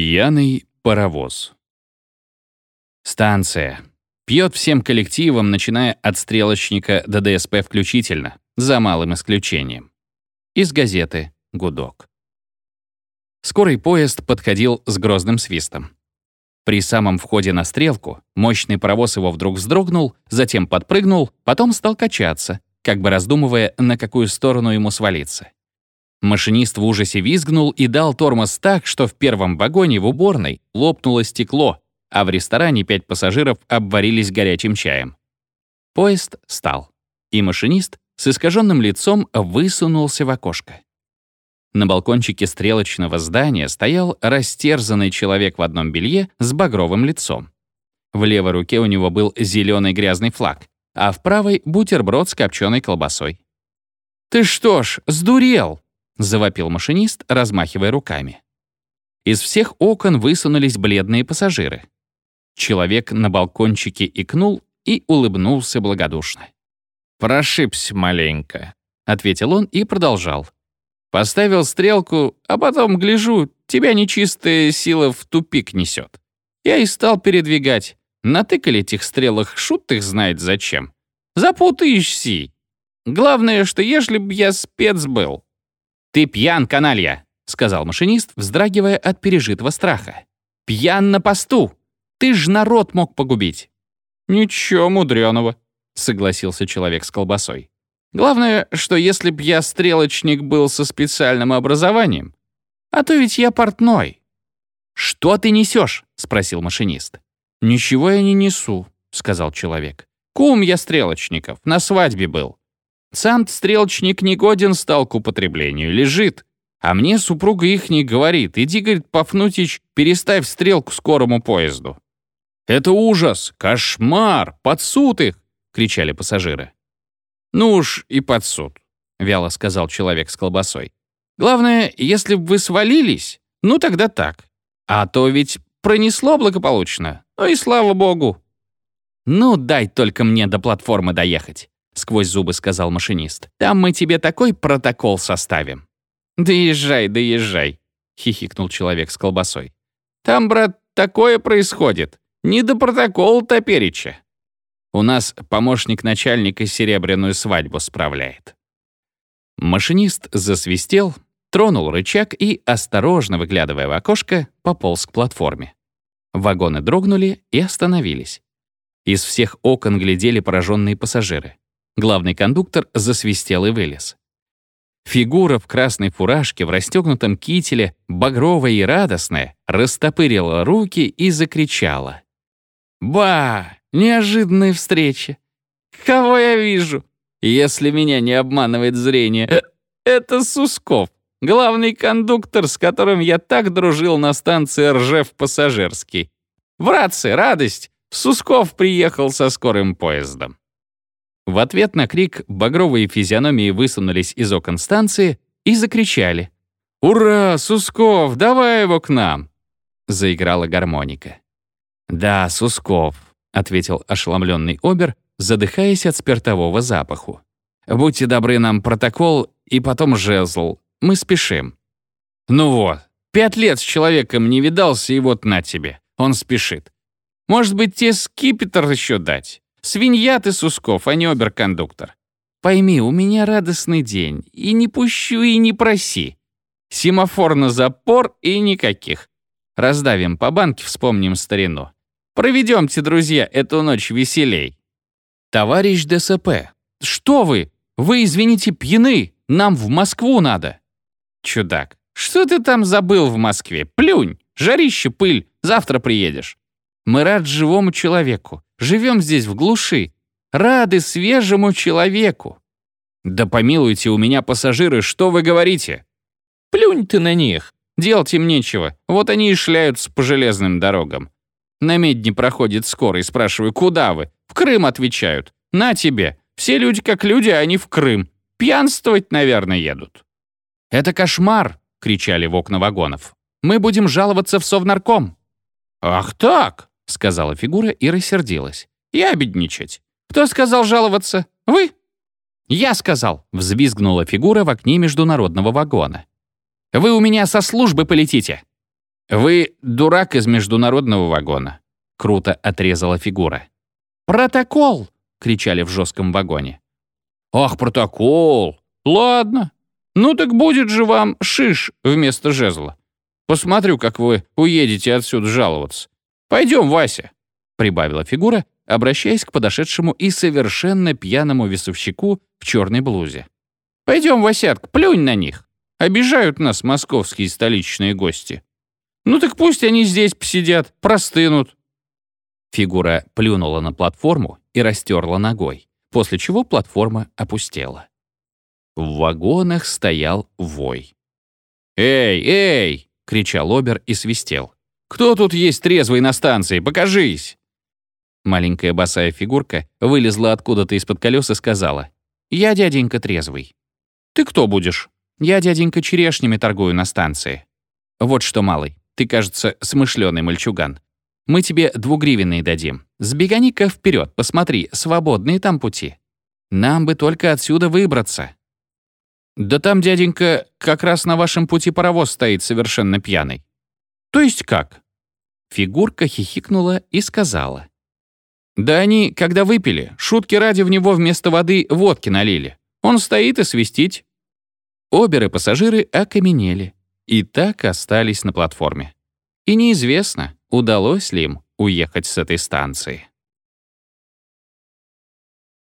Пьяный паровоз. Станция. Пьет всем коллективом, начиная от стрелочника до ДСП включительно, за малым исключением. Из газеты «Гудок». Скорый поезд подходил с грозным свистом. При самом входе на стрелку мощный паровоз его вдруг вздрогнул, затем подпрыгнул, потом стал качаться, как бы раздумывая, на какую сторону ему свалиться. Машинист в ужасе визгнул и дал тормоз так, что в первом вагоне в уборной лопнуло стекло, а в ресторане пять пассажиров обварились горячим чаем. Поезд стал, и машинист с искаженным лицом высунулся в окошко. На балкончике стрелочного здания стоял растерзанный человек в одном белье с багровым лицом. В левой руке у него был зеленый грязный флаг, а в правой — бутерброд с копченой колбасой. «Ты что ж, сдурел!» Завопил машинист, размахивая руками. Из всех окон высунулись бледные пассажиры. Человек на балкончике икнул и улыбнулся благодушно. «Прошибся маленько», — ответил он и продолжал. «Поставил стрелку, а потом, гляжу, тебя нечистая сила в тупик несет. Я и стал передвигать. Натыкали этих стрелах, шут их знает зачем. Запутаешься. Главное, что ежели б я спец был, «Ты пьян, каналья!» — сказал машинист, вздрагивая от пережитого страха. «Пьян на посту! Ты ж народ мог погубить!» «Ничего мудреного», — согласился человек с колбасой. «Главное, что если б я стрелочник был со специальным образованием, а то ведь я портной». «Что ты несешь?» — спросил машинист. «Ничего я не несу», — сказал человек. «Кум я стрелочников, на свадьбе был. Сам стрелочник негоден стал к употреблению, лежит. А мне супруга их не говорит. Иди, говорит, Пафнутич, переставь стрелку скорому поезду. «Это ужас! Кошмар! Под суд их!» — кричали пассажиры. «Ну уж и под суд», — вяло сказал человек с колбасой. «Главное, если бы вы свалились, ну тогда так. А то ведь пронесло благополучно. Ну и слава богу». «Ну, дай только мне до платформы доехать. — сквозь зубы сказал машинист. «Там мы тебе такой протокол составим». «Доезжай, доезжай», — хихикнул человек с колбасой. «Там, брат, такое происходит. Не до протокола топереча. У нас помощник начальника серебряную свадьбу справляет». Машинист засвистел, тронул рычаг и, осторожно выглядывая в окошко, пополз к платформе. Вагоны дрогнули и остановились. Из всех окон глядели пораженные пассажиры. Главный кондуктор засвистел и вылез. Фигура в красной фуражке, в расстегнутом кителе, багровая и радостная, растопырила руки и закричала. «Ба! Неожиданная встреча! Кого я вижу? Если меня не обманывает зрение, э, это Сусков, главный кондуктор, с которым я так дружил на станции Ржев-Пассажирский. Братцы, радость! Сусков приехал со скорым поездом. В ответ на крик багровые физиономии высунулись из окон станции и закричали. «Ура, Сусков, давай его к нам!» Заиграла гармоника. «Да, Сусков», — ответил ошеломленный Обер, задыхаясь от спиртового запаху. «Будьте добры нам протокол и потом жезл. Мы спешим». «Ну вот, пять лет с человеком не видался, и вот на тебе. Он спешит. Может быть, тебе скипетр еще дать? Свинья ты, Сусков, а не оберкондуктор. Пойми, у меня радостный день, и не пущу, и не проси. Семафор на запор и никаких. Раздавим по банке, вспомним старину. Проведемте, друзья, эту ночь веселей. Товарищ ДСП, что вы? Вы, извините, пьяны. Нам в Москву надо. Чудак, что ты там забыл в Москве? Плюнь, жарище, пыль, завтра приедешь. Мы рад живому человеку. Живем здесь в глуши. Рады свежему человеку. Да помилуйте, у меня пассажиры, что вы говорите? Плюнь ты на них. Делать им нечего. Вот они и шляются по железным дорогам. На медне проходит скорый, спрашиваю, куда вы? В Крым отвечают. На тебе. Все люди как люди, а они в Крым. Пьянствовать, наверное, едут. «Это кошмар!» — кричали в окна вагонов. «Мы будем жаловаться в Совнарком». «Ах так!» — сказала фигура и рассердилась. «Я обедничать. Кто сказал жаловаться? Вы?» «Я сказал», — взвизгнула фигура в окне международного вагона. «Вы у меня со службы полетите». «Вы дурак из международного вагона», — круто отрезала фигура. «Протокол!» — кричали в жестком вагоне. «Ах, протокол! Ладно. Ну так будет же вам шиш вместо жезла. Посмотрю, как вы уедете отсюда жаловаться. Пойдем, Вася», — прибавила фигура, обращаясь к подошедшему и совершенно пьяному весовщику в черной блузе. «Пойдем, Васятка, плюнь на них. Обижают нас московские столичные гости. Ну так пусть они здесь посидят, простынут». Фигура плюнула на платформу и растерла ногой, после чего платформа опустела. В вагонах стоял вой. «Эй, эй!» — кричал Обер и свистел. «Кто тут есть трезвый на станции? Покажись!» Маленькая босая фигурка вылезла откуда-то из-под колес и сказала. «Я дяденька трезвый». «Ты кто будешь?» «Я дяденька черешнями торгую на станции». «Вот что, малый, ты, кажется, смышленый мальчуган. Мы тебе двугривенные дадим. Сбегани-ка вперед, посмотри, свободные там пути. Нам бы только отсюда выбраться». «Да там, дяденька, как раз на вашем пути паровоз стоит совершенно пьяный». «То есть как?» Фигурка хихикнула и сказала. Да они, когда выпили, шутки ради в него вместо воды водки налили. Он стоит и свистить. Оберы-пассажиры окаменели и так остались на платформе. И неизвестно, удалось ли им уехать с этой станции.